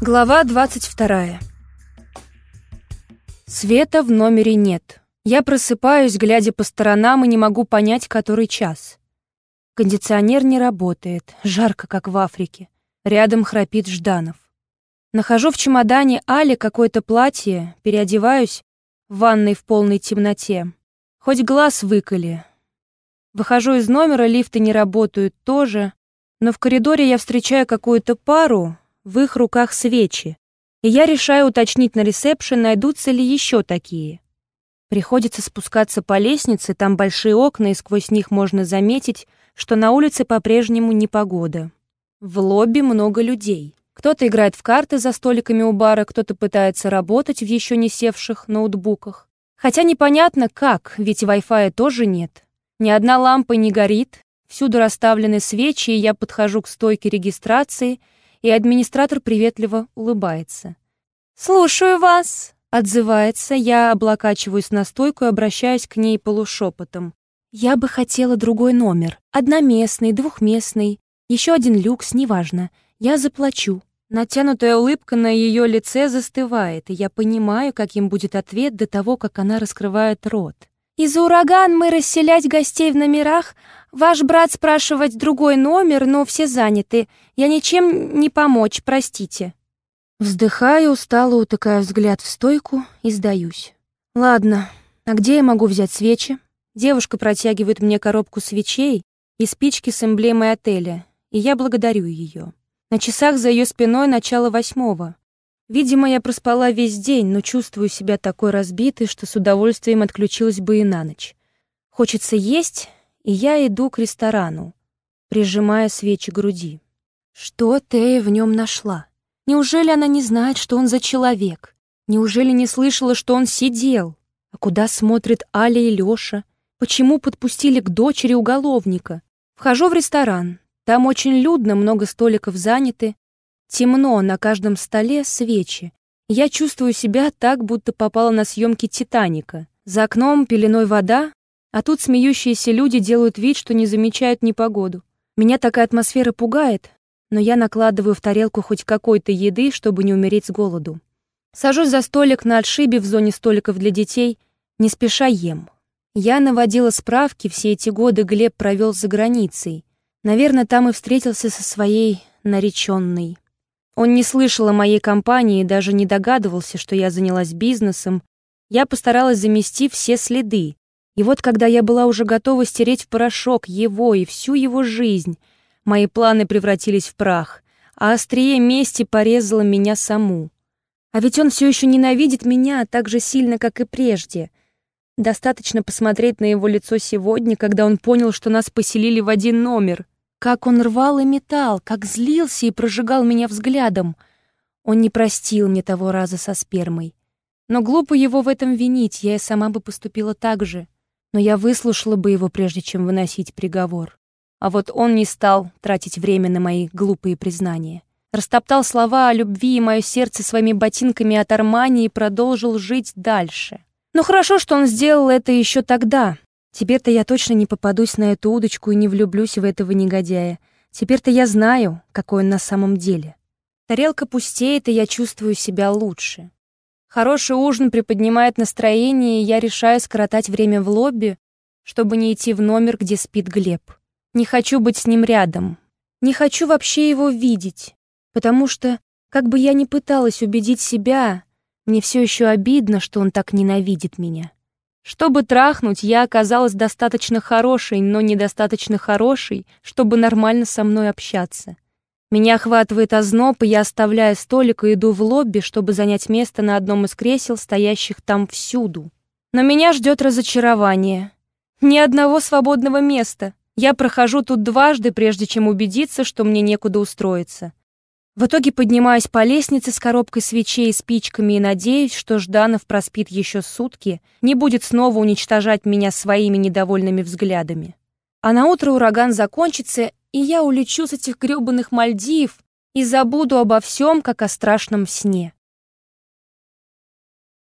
Глава 22. Света в номере нет. Я просыпаюсь, глядя по сторонам, и не могу понять, который час. Кондиционер не работает, жарко, как в Африке. Рядом храпит Жданов. Нахожу в чемодане Али какое-то платье, переодеваюсь в ванной в полной темноте. Хоть глаз выколи. Выхожу из номера, лифты не работают тоже, но в коридоре я встречаю какую-то пару, в их руках свечи, и я решаю уточнить на ресепшн, найдутся ли еще такие. Приходится спускаться по лестнице, там большие окна, и сквозь них можно заметить, что на улице по-прежнему непогода. В лобби много людей. Кто-то играет в карты за столиками у бара, кто-то пытается работать в еще не севших ноутбуках. Хотя непонятно как, ведь Wi-Fi тоже нет. Ни одна лампа не горит, всюду расставлены свечи, и я подхожу к стойке регистрации — и администратор приветливо улыбается. «Слушаю вас!» — отзывается, я облокачиваюсь на стойку и обращаюсь к ней полушепотом. «Я бы хотела другой номер. Одноместный, двухместный, еще один люкс, неважно. Я заплачу». Натянутая улыбка на ее лице застывает, и я понимаю, каким будет ответ до того, как она раскрывает рот. «Из-за ураган мы расселять гостей в номерах, Ваш брат спрашивать другой номер, но все заняты. Я ничем не помочь, простите». Вздыхаю, устало утыкаю взгляд в стойку и сдаюсь. «Ладно, а где я могу взять свечи?» Девушка протягивает мне коробку свечей и спички с эмблемой отеля, и я благодарю ее. На часах за ее спиной начало восьмого. Видимо, я проспала весь день, но чувствую себя такой разбитой, что с удовольствием отключилась бы и на ночь. Хочется есть, и я иду к ресторану, прижимая свечи к груди. Что Тея в нем нашла? Неужели она не знает, что он за человек? Неужели не слышала, что он сидел? А куда смотрят Аля и Лёша? Почему подпустили к дочери уголовника? Вхожу в ресторан. Там очень людно, много столиков заняты. Темно, на каждом столе свечи. Я чувствую себя так, будто попала на съемки «Титаника». За окном пеленой вода, а тут смеющиеся люди делают вид, что не замечают непогоду. Меня такая атмосфера пугает, но я накладываю в тарелку хоть какой-то еды, чтобы не умереть с голоду. Сажусь за столик на отшибе в зоне столиков для детей, не спеша ем. Я наводила справки, все эти годы Глеб провел за границей. Наверное, там и встретился со своей нареченной. Он не слышал о моей компании и даже не догадывался, что я занялась бизнесом. Я постаралась замести все следы, и вот когда я была уже готова стереть в порошок его и всю его жизнь, мои планы превратились в прах, а острие мести порезало меня саму. А ведь он все еще ненавидит меня так же сильно, как и прежде. Достаточно посмотреть на его лицо сегодня, когда он понял, что нас поселили в один номер. Как он рвал и метал, как злился и прожигал меня взглядом. Он не простил мне того раза со спермой. Но глупо его в этом винить, я и сама бы поступила так же но я выслушала бы его, прежде чем выносить приговор. А вот он не стал тратить время на мои глупые признания. Растоптал слова о любви и мое сердце своими ботинками от Армани и продолжил жить дальше. Но хорошо, что он сделал это еще тогда. Теперь-то я точно не попадусь на эту удочку и не влюблюсь в этого негодяя. Теперь-то я знаю, какой он на самом деле. Тарелка пустеет, и я чувствую себя лучше. Хороший ужин приподнимает настроение, и я решаю скоротать время в лобби, чтобы не идти в номер, где спит Глеб. Не хочу быть с ним рядом. Не хочу вообще его видеть, потому что, как бы я ни пыталась убедить себя, мне все еще обидно, что он так ненавидит меня. Чтобы трахнуть, я оказалась достаточно хорошей, но недостаточно хорошей, чтобы нормально со мной общаться. Меня охватывает озноб, и я оставляю столик и иду в лобби, чтобы занять место на одном из кресел, стоящих там всюду. Но меня ждет разочарование. Ни одного свободного места. Я прохожу тут дважды, прежде чем убедиться, что мне некуда устроиться. В итоге поднимаюсь по лестнице с коробкой свечей и спичками и надеюсь, что Жданов проспит еще сутки, не будет снова уничтожать меня своими недовольными взглядами. А на утро ураган закончится, и я улечу с этих грёбаных Мальдив и забуду обо всем, как о страшном сне.